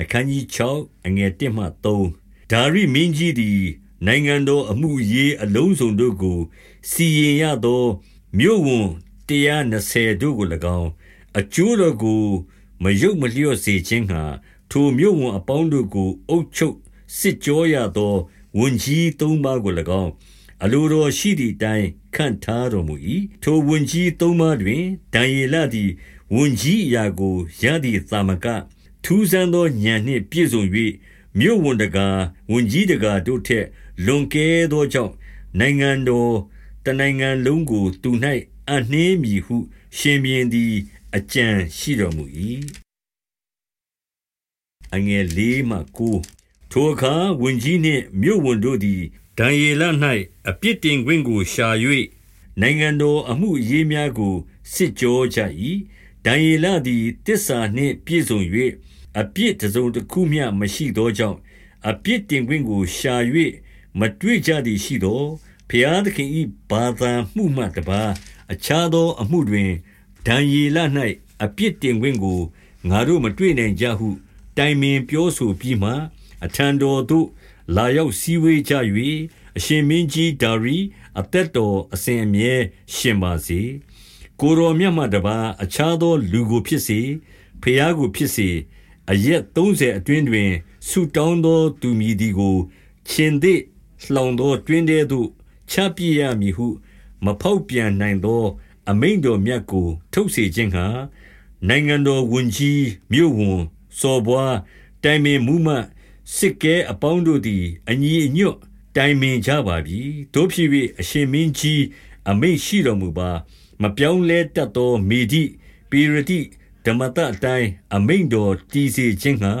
အခန်းကြီး6အငယ်1မှ3ဒါရိမင်းကြီးသည် နိုင်ငံတော်အမှုရေးအလုံးစုံတို့ကို စီရင်ရသောမြို့ဝန်120တို့ကို၎င်းအကျိုးတော်ကိုမယုတ်မလျော့စေခြင်းဟာထိုမြို့ဝန်အပေါင်းတို့ကို အုပ်ချုပ်စစ်ကြောရသောဝန်ကြီးသုံးပါးကို၎င်းအလိုတော်ရှိသည့်တိုင်ခန့်ထားတော်မူ၏ထိုဝန်ကြီးသုံးပါးတွင်ဒံယေလသည်ဝန်ကြီးအရာကိုရသည်သာမက ထူးဆန်းသောဉာဏ်နှင့်ပြည့်စုံ၍မြို့ဝန်တကာ ဝန်ကြီးတကာတို့ထက် လွန်ကဲသောကြောင့် နိုင်ငံတော်တနိုင်ငံလုံးကို သူ၌အနှင်းမည်ဟု ရှင်ဘရင်သည် အကြံရှိတော်မူ၏အငယ်၄မှ9ထိုအခါ ဝန်ကြီးနှင့်မြို့ဝန်တို့သည် ဒံယေလ၌အပြစ်တင်ခွင့်ကိုရှာ၍နိုင်ငံတော်အမှုအရေးများကို စစ်ကြောကြ၏ဒံယေလသည်တစ္ဆာနှင့်ပြည့်စုံ၍ အပြစ်တစ်စုံတစ်ခုမျှမရှိသောကြောင့်အပြစ်တင်ခွင့်ကိုရှာ၍မတွေ့ကြသည်ရှိသောဖျားသခင်၏ဘာသာမှုမှတပါအခြားသောအမှုတွင်ဒံယေလ၌အပြစ်တင်ခွင့်ကိုငါတို့မတွေ့နိုင်ကြဟု တိုင်ပင်ပြောဆိုပြီးမှအထံတော်သို့လာရောက်စည်းဝေးကြ၍အရှင်မင်းကြီးဒါရီအသက်တော်အစဉ်အမြဲရှင်ပါစေကိုတော်မြတ်မှတပါအခြားသောလူကိုဖြစ်စေဖျားကိုဖြစ်စေ အရက်30အတွင်းတွင်ဆူတောင်းသောသူမည်သည်ကိုရှင်သည်လှောင်သောတွင်တဲ့သို့ချပြရမည်ဟု မဖောက်ပြန်နိုင်သော အမိန်တော်မြတ်ကို ထုတ်စေခြင်းဟာနိုင်ငံတော်ဝန်ကြီးမြို့ဝန်စော်ဘွားတိုင်ပင်မူမှစစ်ကဲအပေါင်းတို့သည်အညီအညွတ်တိုင်ပင်ကြပါပြီတို့ဖြစ်၍အရှင်မင်းကြီးအမိန့်ရှိတော်မူပါ မပြောင်းလဲတတ်သောမေဒိပေရတိ ဓမ္မတအတိုင်းအမိန်တော်တည်စေခြင်းဟာ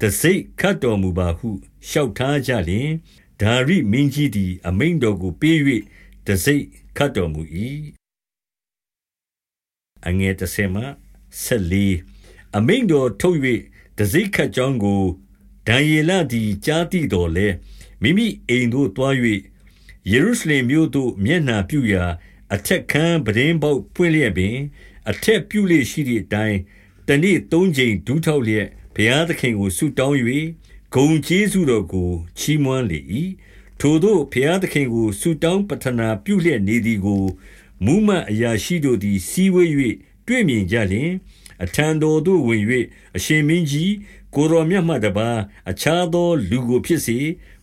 တစိ့ခတ်တော်မူပါဟုလျှောက်ထားကြလျင်ဒါရိမင်းကြီးသည် အမိန်တော်ကိုပေး၍တစိ့ခတ်တော်မူ၏အငယ်30မှ14အမိန်တော်ထုတ်၍တစိ့ခတ်ကြောင်းကိုဒံယေလသည်ကြားသိတော်လဲမိမိအိမ်သို့တွား၍ယေရုရှလင်မြို့သို့မျက်နှာပြုရာအထက်ခန်းပဒင်းပေါက်ပွင့်လျက်ပင် အထက်ပြုလေရှိသည့်အတိုင်းတနေ့သုံးချိန်ဒူးထောက်လျက်ဘုရားသခင်ကိုဆုတောင်း၍ဂုံကျေးဇူးတော်ကိုချီးမွမ်းလေ၏ထိုသို့ဘုရားသခင်ကိုဆုတောင်းပတနာပြုလျက်နေသည်ကိုမူးမတ်အရာရှိတို့သည်စီဝေး၍တွေ့မြင်ကြလျင်အထံတော်သို့ဝင်၍အရှင်မင်းကြီးကိုတော်မြတ်မှတပါအခြားသောလူကိုဖြစ်စေ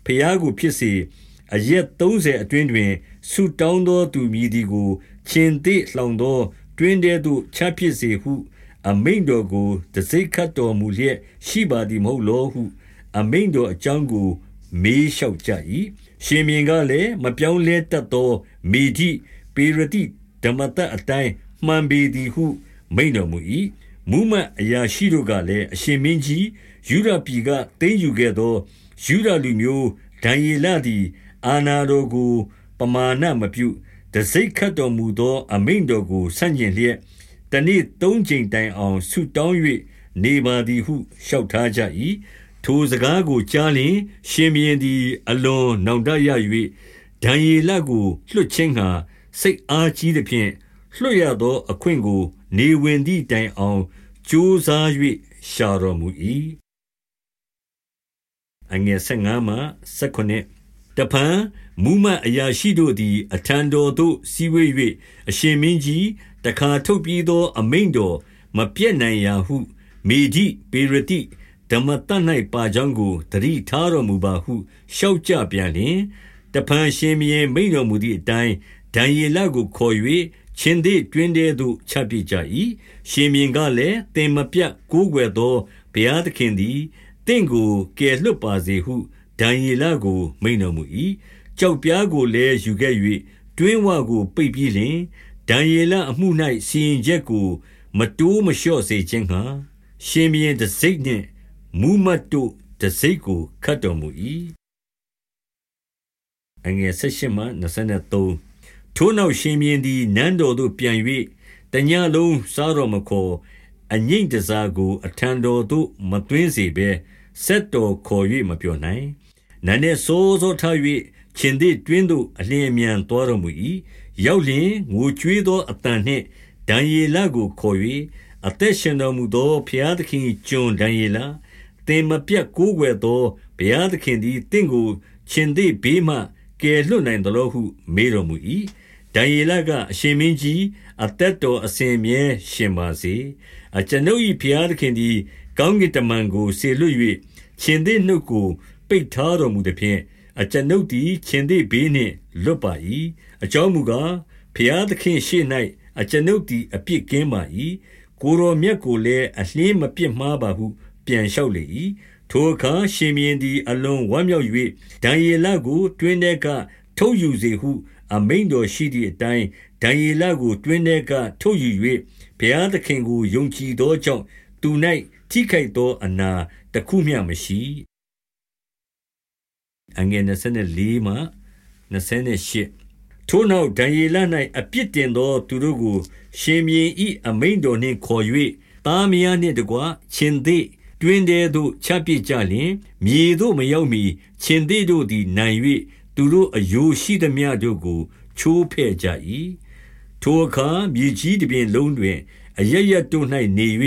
ဖျားကိုဖြစ်စေအရက်30အတွင်းတွင်ဆူတောင်းသောသူမည်သည်ကိုရှင်သိလှောင်သော တွင်တဲသို့ချဖြစ်စေဟု အမိန်တော်ကိုတစိ့ခတ်တော်မူလျက်ရှိပါသည်မဟုတ်လောဟု အမိန်တော်အကြောင်းကို မေးလျှောက်ကြ၏ရှင်မြင်းကလည်းမပြောင်းလဲတတ်သောမေဒိပေရတိဓမ္မတအတိုင်းမှန်ပေသည်ဟု မိန်တော်မူ၏မူးမတ်အရာရှိတို့ကလည်းအရှင်မင်းကြီးယူဒပြည်ကသိမ်းယူခဲ့သောယူဒလူမျိုးဒံယေလသည် အာနာတော်ကို ပမာဏမပြုတ စိ့ခတ်တော်မူသော အမိန်တော်ကိုဆန့်ကျင်လျက်တနေ့သုံးချိန်တိုင်အောင်ဆုတောင်း၍နေပါသည်ဟုလျှောက်ထားကြ၏ထိုစကားကိုကြားလျင် ရှင်ဘီရင်သည် အလွန်နောင်တရ၍ဒံယေလကိုလွှတ်ခြင်းဟာစိတ်အားကြီးသည်ဖြင့်လွှတ်ရသော အခွင့်ကို နေဝင်သည့်တိုင်အောင်ကြိုးစား၍ရှာတော်မူ၏အငယ်15မှ19 တပံမူမအရာရှိတို့သည် အထံတော်သို့စီဝေး၍အရှင်မင်းကြီးတခါထုတ်ပြီးသော အမိန်တော်မပြည့်နိုင်ရာဟု မေဒိပေရတိဓမ္မတ၌ပါကြောင်းကိုတတိထားတော်မူပါဟုရှောက်ကြပြန်လျင်တဖန်ရှင်မင်းမိန်တော်မူသည့်အတိုင်းဒံယေလကိုခေါ်၍ရှင်သေးတွင်တဲ့သို့ချပြကြ၏ရှင်မြင်းကလည်းတင်မပြတ်ကိုးကွယ်သောဘုရားသခင်သည်တင့်ကိုကယ်လွတ်ပါစေဟု ဒံယေလကို မိန်တော်မူ၏ကြောက်ပြားကိုလည်းယူခဲ့၍တွင်းဝကိုပိတ်ပြီးလျှင်ဒံယေလအမှု၌စီရင်ချက်ကို မတိုးမလျှော့စေခြင်းဟာရှင်မြင်းတစိမ့်နှင့်မူးမတ်တို့တစိမ့်ကိုခတ်တော်မူ၏အငယ်၁၈မှ23ထိုနောက်ရှင်မြင်းသည်နန်းတော်သို့ပြန်၍တညလုံးစားတော်မခေါ်အငိမ့်တစားကို အထံတော်သို့မသွင်းစေဘဲဆက်တော်ခေါ်၍မပြောနိုင် နန်းနှင့်စိုးစိုးထား၍ရှင်သည်တွင်းသို့အလင်းအမြန်တော်တော်မူ၏ရောက်လျင်ငိုကြွေးသောအတန်နှင့်ဒံယေလကိုခေါ်၍အသက်ရှင်တော်မူသောဘုရားသခင်ကျွန်ဒံယေလသင်မပြတ်ကိုးကွယ်သောဘုရားသခင်သည်တင့်ကိုခြင်သေးဘေးမှကယ်လွတ်နိုင်သလိုဟု မေးတော်မူ၏ဒံယေလကအရှင်မင်းကြီးအသက်တော်အစဉ်မြဲရှင်ပါစေအကျွန်ုပ်၏ဘုရားသခင်သည် ကောင်းကင်တမန်ကိုဆေလွတ်၍ခြင်သေးနှုတ်ကို ပိတ်ထားတော်မူသည်ဖြင့်အကျွန်ုပ်သည်ခြင်သေးဘေးနှင့်လွတ်ပါ၏အကြောင်းမူကားဘုရားသခင်ရှေ့၌အကျွန်ုပ်သည်အပြစ်ကင်းပါ၏ကိုရောမြတ်ကိုလည်းအလင်းမပြစ်မှားပါဟု ပြန်လျှောက်လေ၏ထိုအခါရှင်မင်းသည်အလွန်ဝမ်းမြောက်၍ဒံယေလကိုတွင်တဲ့ကထုတ်ယူစေဟု အမိန်တော်ရှိသည့်အတိုင်းဒံယေလကိုတွင်တဲ့ကထုတ်ယူ၍ဘုရားသခင်ကိုယုံကြည်သောကြောင့်သူ၌ထိခိုက်သောအနာတခုမျှမရှိ အငယ်24မှ28ထိုနောက်ဒံယေလ၌အပြစ်တင်သော သူတို့ကို ရှင်မြင်းဤအမိန်တော်နှင့်ခေါ်၍သားမယားနှင့်တကွရှင်သေးတွင်တဲသို့ချပစ်ကြလျင်မြေသို့မရောက်မီရှင်သေးတို့သည်နိုင်၍သူတို့အယိုးရှိသည်များတို့ကို ချိုးဖဲ့ကြ၏ထိုအခါမြေကြီးတစ်ပြင်လုံးတွင်အရရတို့၌နေ၍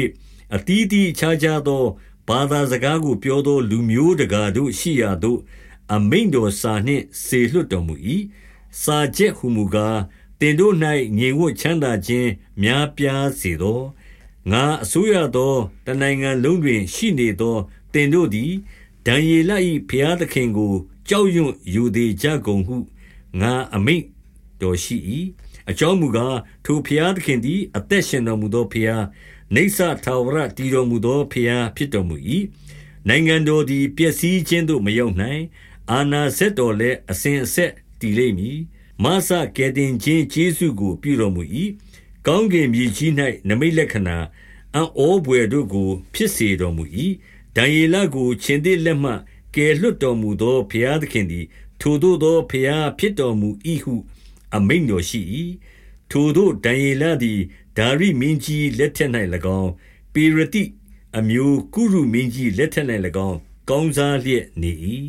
အတီးတီးခြားခြားသောဘာသာစကားကိုပြောသောလူမျိုးတကာတို့ရှိရာသို့ အမိန်တော်စာနှင့်စေလွှတ်တော်မူ၏စာချက်ဟုမူကားတင်တို့၌ငြိမ်ဝှက်ချမ်းသာခြင်းများပြားစေသောငါအစိုးရသောတနိုင်ငံလုံးတွင် ရှိနေသောတင်တို့သည်ဒံယေလ၏ဖျားသခင်ကို ကြောက်ရွံ့ယူသေးကြကုန်ဟုငါအမိန့်တော်ရှိ၏အကြောင်းမူကားထိုဖျားသခင်သည်အသက်ရှင်တော်မူသောဖျားနေဆထာဝရတည်တော်မူသောဖျားဖြစ်တော်မူ၏နိုင်ငံတော်သည်ပျက်စီးခြင်းသို့မရောက်နိုင် အာနာစက်တော်လည်း အစဉ်အဆက်တည်လိမ့်မည်မဆကဲတင်ခြင်းကျေးဇူးကို ပြုတော်မူ၏ကောင်းကင်မြေကြီး၌နမိတ်လက္ခဏာ အံ့ဩဘွယ်တို့ကို ဖြစ်စေတော်မူ၏ဒံယေလကိုရှင်သည်လက်မှ ကယ်လွတ်တော်မူသော ဘုရားသခင်သည် ထိုသို့သော ဘုရားဖြစ်တော်မူ၏ဟု အမိန့်တော်ရှိ၏ထိုသို့ ဒံယေလသည် ဒါရိမင်းကြီးလက်ထက်၌၎င်း ပေရတိအမျိုး ကုရုမင်းကြီးလက်ထက်၌၎င်း ကောင်းစားလျက်နေ၏